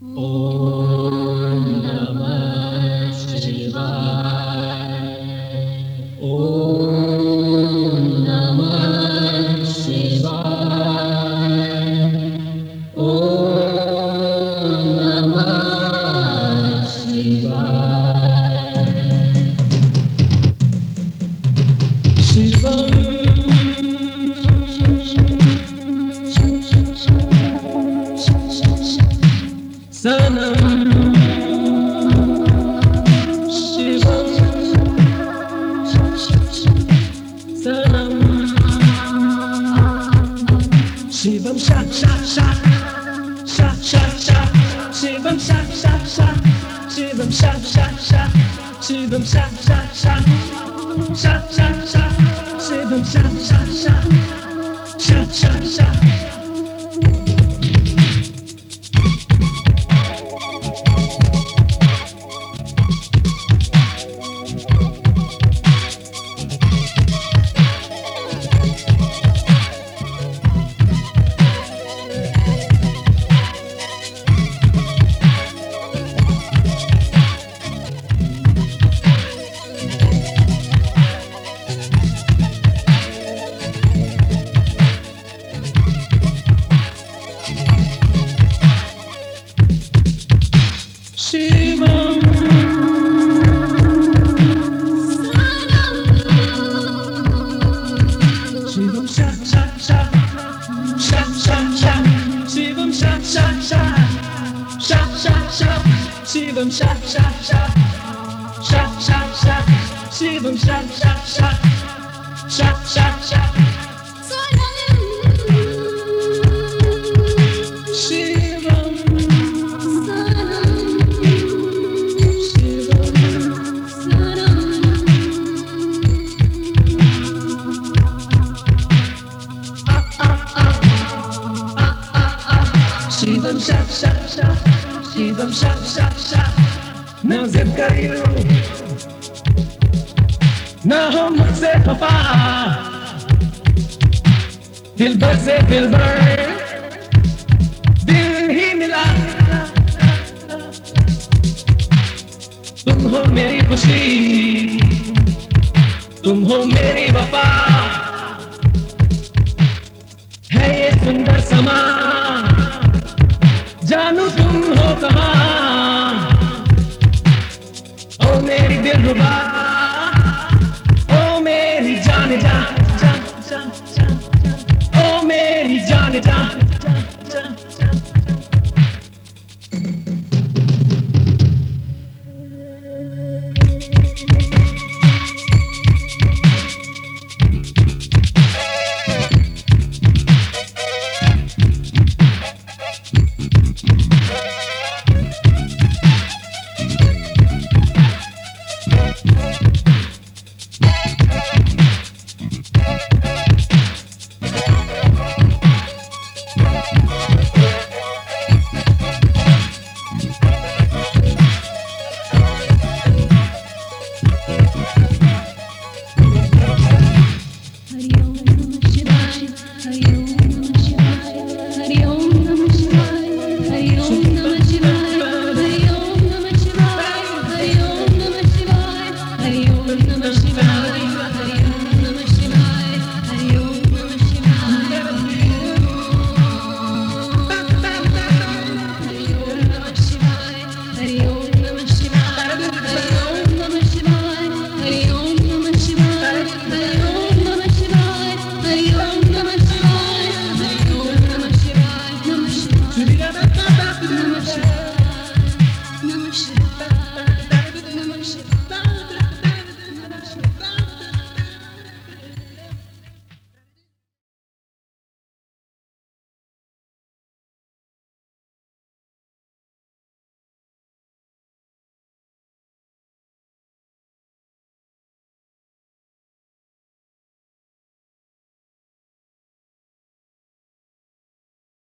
Oh. shot, shot, shot. Shot, shot, shot. Shibum, shot, shot, shot. Shibum, shot, shot, shot. Shibum, shot, shot, shot. Shot, shot, shot. Shibum, shot, shot, shot. Shot, shot, shot. shop, shop. See them shop, shop, shop. Shop, shop, shop. See them shop, shop, shop. Shop, shop, shop. See them shop, shop, shop. Shivam शा शा शा ना जिद ना हो मुझसे खफा दिल भर से दिल भर दिल ही मिला तुम हो मेरी खुशी तुम हो मेरी वफा दिल रुबा ओ मेरी जान जा ओ मेरी जान जा Thank Remember, she